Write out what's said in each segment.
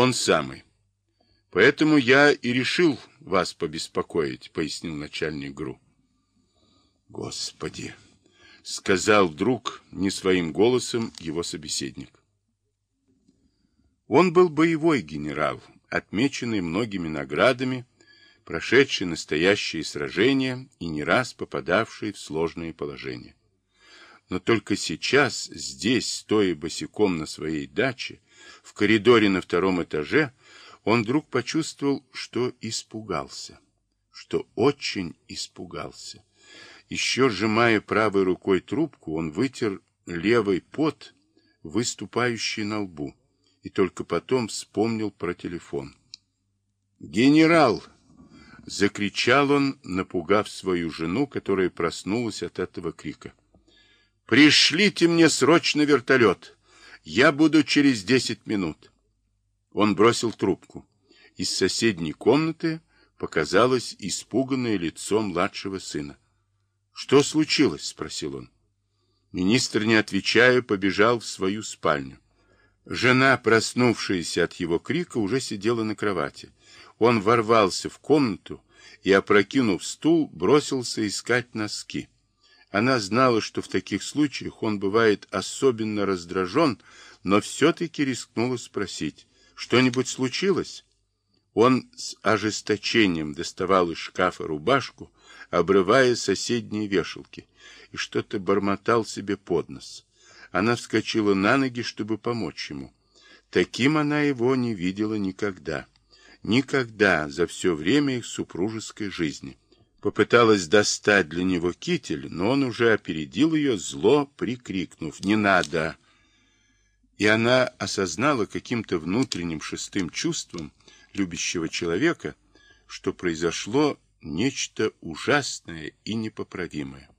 Он самый. Поэтому я и решил вас побеспокоить, пояснил начальник ГРУ. Господи, сказал вдруг не своим голосом его собеседник. Он был боевой генерал, отмеченный многими наградами, прошедший настоящие сражения и не раз попадавший в сложные положения. Но только сейчас, здесь, стоя босиком на своей даче, в коридоре на втором этаже, он вдруг почувствовал, что испугался, что очень испугался. Еще сжимая правой рукой трубку, он вытер левый пот, выступающий на лбу, и только потом вспомнил про телефон. «Генерал!» — закричал он, напугав свою жену, которая проснулась от этого крика. «Пришлите мне срочно вертолет! Я буду через десять минут!» Он бросил трубку. Из соседней комнаты показалось испуганное лицо младшего сына. «Что случилось?» — спросил он. Министр, не отвечая, побежал в свою спальню. Жена, проснувшаяся от его крика, уже сидела на кровати. Он ворвался в комнату и, опрокинув стул, бросился искать носки. Она знала, что в таких случаях он бывает особенно раздражен, но все-таки рискнула спросить, что-нибудь случилось? Он с ожесточением доставал из шкафа рубашку, обрывая соседние вешалки, и что-то бормотал себе под нос. Она вскочила на ноги, чтобы помочь ему. Таким она его не видела никогда. Никогда за все время их супружеской жизни. Попыталась достать для него китель, но он уже опередил ее, зло прикрикнув «Не надо!». И она осознала каким-то внутренним шестым чувством любящего человека, что произошло нечто ужасное и непоправимое.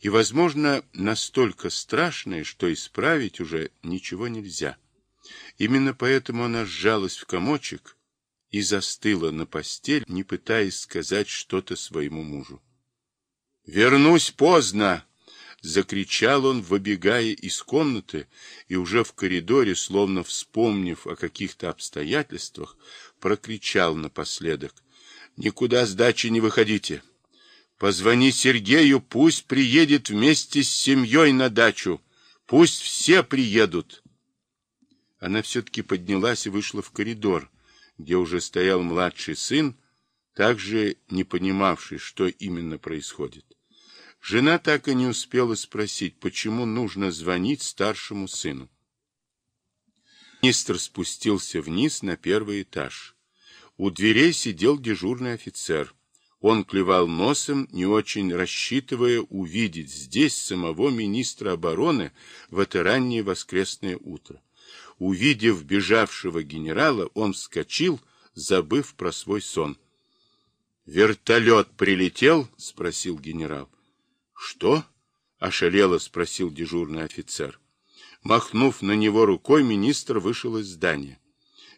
И, возможно, настолько страшное, что исправить уже ничего нельзя. Именно поэтому она сжалась в комочек и застыла на постель, не пытаясь сказать что-то своему мужу. «Вернусь поздно!» — закричал он, выбегая из комнаты, и уже в коридоре, словно вспомнив о каких-то обстоятельствах, прокричал напоследок. Никуда с дачи не выходите. Позвони Сергею, пусть приедет вместе с семьей на дачу. Пусть все приедут. Она все-таки поднялась и вышла в коридор, где уже стоял младший сын, также не понимавший, что именно происходит. Жена так и не успела спросить, почему нужно звонить старшему сыну. Министр спустился вниз на первый этаж. У дверей сидел дежурный офицер. Он клевал носом, не очень рассчитывая увидеть здесь самого министра обороны в это раннее воскресное утро. Увидев бежавшего генерала, он вскочил, забыв про свой сон. «Вертолет прилетел?» — спросил генерал. «Что?» — ошалело спросил дежурный офицер. Махнув на него рукой, министр вышел из здания.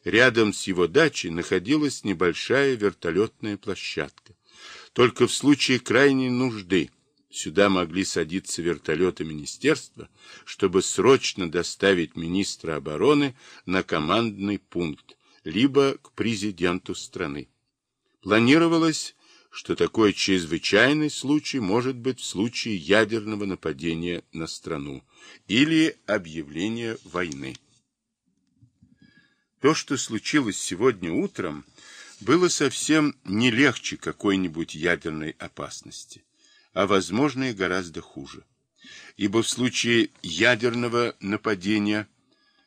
Рядом с его дачей находилась небольшая вертолетная площадка. Только в случае крайней нужды сюда могли садиться вертолеты министерства, чтобы срочно доставить министра обороны на командный пункт, либо к президенту страны. Планировалось, что такой чрезвычайный случай может быть в случае ядерного нападения на страну или объявления войны. То, что случилось сегодня утром, было совсем не легче какой-нибудь ядерной опасности, а, возможно, и гораздо хуже. Ибо в случае ядерного нападения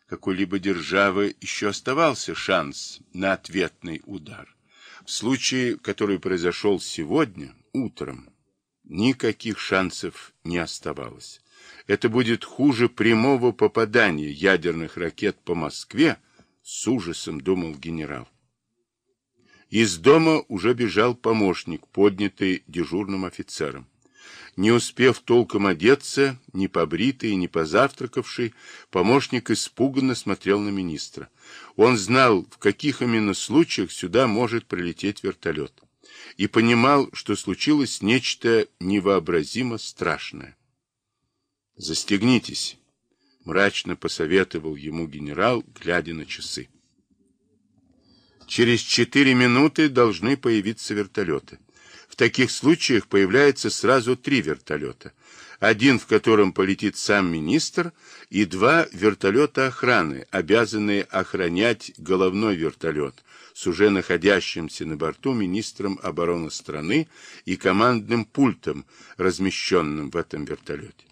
какой-либо державы еще оставался шанс на ответный удар. В случае, который произошел сегодня, утром, никаких шансов не оставалось. Это будет хуже прямого попадания ядерных ракет по Москве, с ужасом думал генерал. Из дома уже бежал помощник, поднятый дежурным офицером. Не успев толком одеться, ни побритый, ни позавтракавший, помощник испуганно смотрел на министра. Он знал, в каких именно случаях сюда может прилететь вертолет, и понимал, что случилось нечто невообразимо страшное. «Застегнитесь», мрачно посоветовал ему генерал, глядя на часы. Через 4 минуты должны появиться вертолеты. В таких случаях появляется сразу три вертолета. Один, в котором полетит сам министр, и два вертолета охраны, обязанные охранять головной вертолет с уже находящимся на борту министром обороны страны и командным пультом, размещенным в этом вертолете.